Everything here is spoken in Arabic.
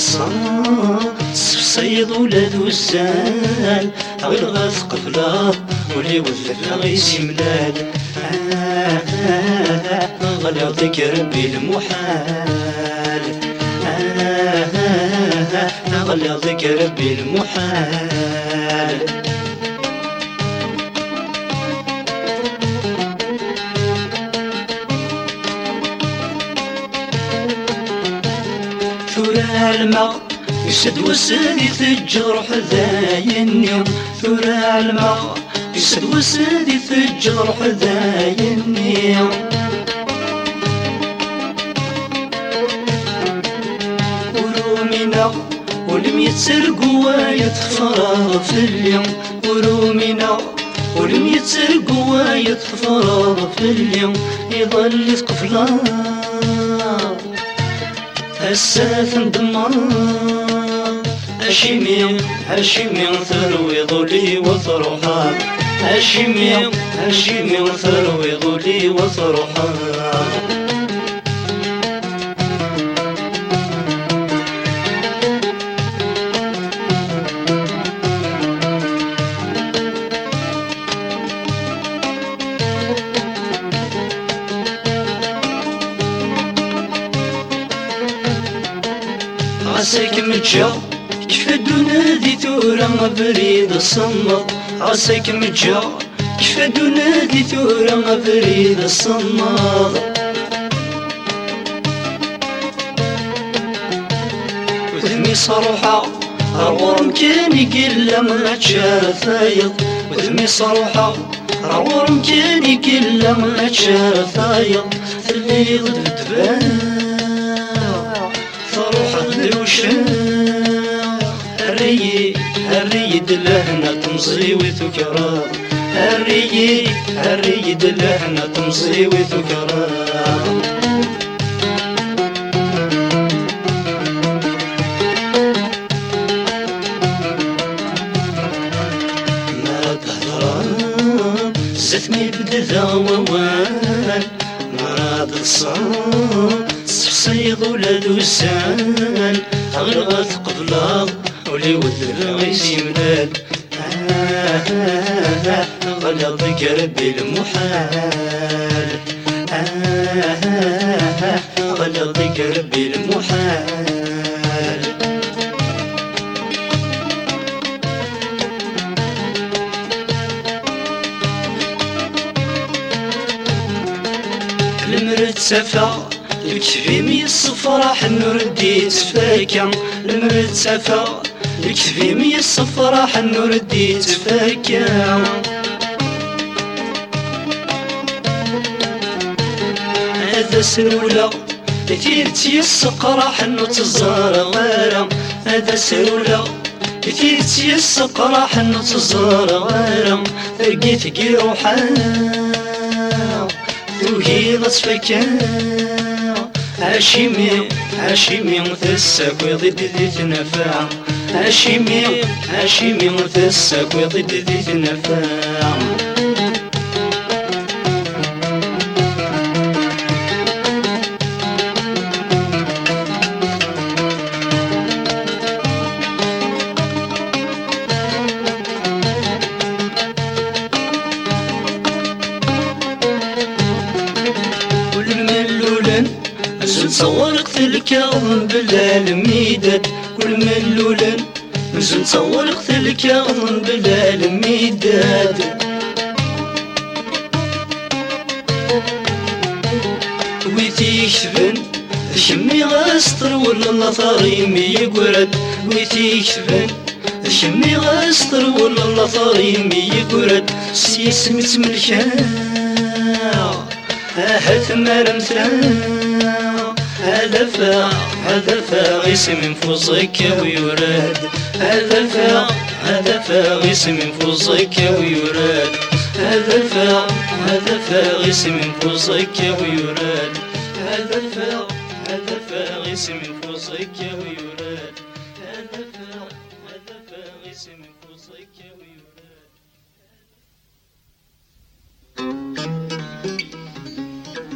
الصام صيد ولاد وسال غير غاث قفلا ولي وثلا غيسي ملال. غالي يعطيك ربي المحال. غالي يعطيك ربي المحال. الماء يسد وسد يثجر حذايني ثورة الماء يسد وسد يثجر حذايني ورومينا ولم يتسرق ويتفرغ في اليوم. ورومينا ولم يتسرق ويتفرغ في اليوم. يظل يتقفلان الساث ندمر هاشمي هاشمي ثروي ضلي وثروحان هاشمي هاشمي ثروي ضلي وثروحان عساك متجا كيف دونادي تورا بريد الصمد عساك متجا كيف دونادي تورا بريد الصمد وذمي صروحة رورم كان يقل ما تشاف فايض وذمي صروحة رورم كان يقل ما تشاف فايض اللي ضد الدبان دروشن الري الري دلهنا تمصي وثكرا الري الري دلهنا تمصي وثكرا ما تهرب زثمي بدذا ووان مراد الصام صيد ولاد وسان أغرغت قبلا ولي ودر غيسي مداد غلط ربي المحال غلط ربي المحال المرد سفا يكفي مي الصفراح نردي تفاكا المرد سفا يكفي مي الصفراح نردي تفاكا. هذا سنولا تيرتي السقراح نتزار غارة. هذا سنولا تيرتي السقراح نتزار غارة. لقيت كي روحان توهي لطفكان هاشمي هاشمي مثسك وضد ذي تنفع. هاشمي هاشمي مثسك وضد ذي تنفع. نصور قتلك يغضن بلا الميداد كل ملولا نزل نصور قتلك يغضن بلا الميداد ويتي يكتبن شمي غاسطر ولا الله يقرد. ويتي يكتبن شمي غاسطر ولا الله يقرد. سيسمت ملكان هات مرمثان فا هذا فا اسم فوزك ويراد فا هذا فا اسم فوزك ويراد فا هذا فا اسم فوزك ويراد فا هذا فا اسم فوزك ويراد فا هذا فا اسم فوزك ويراد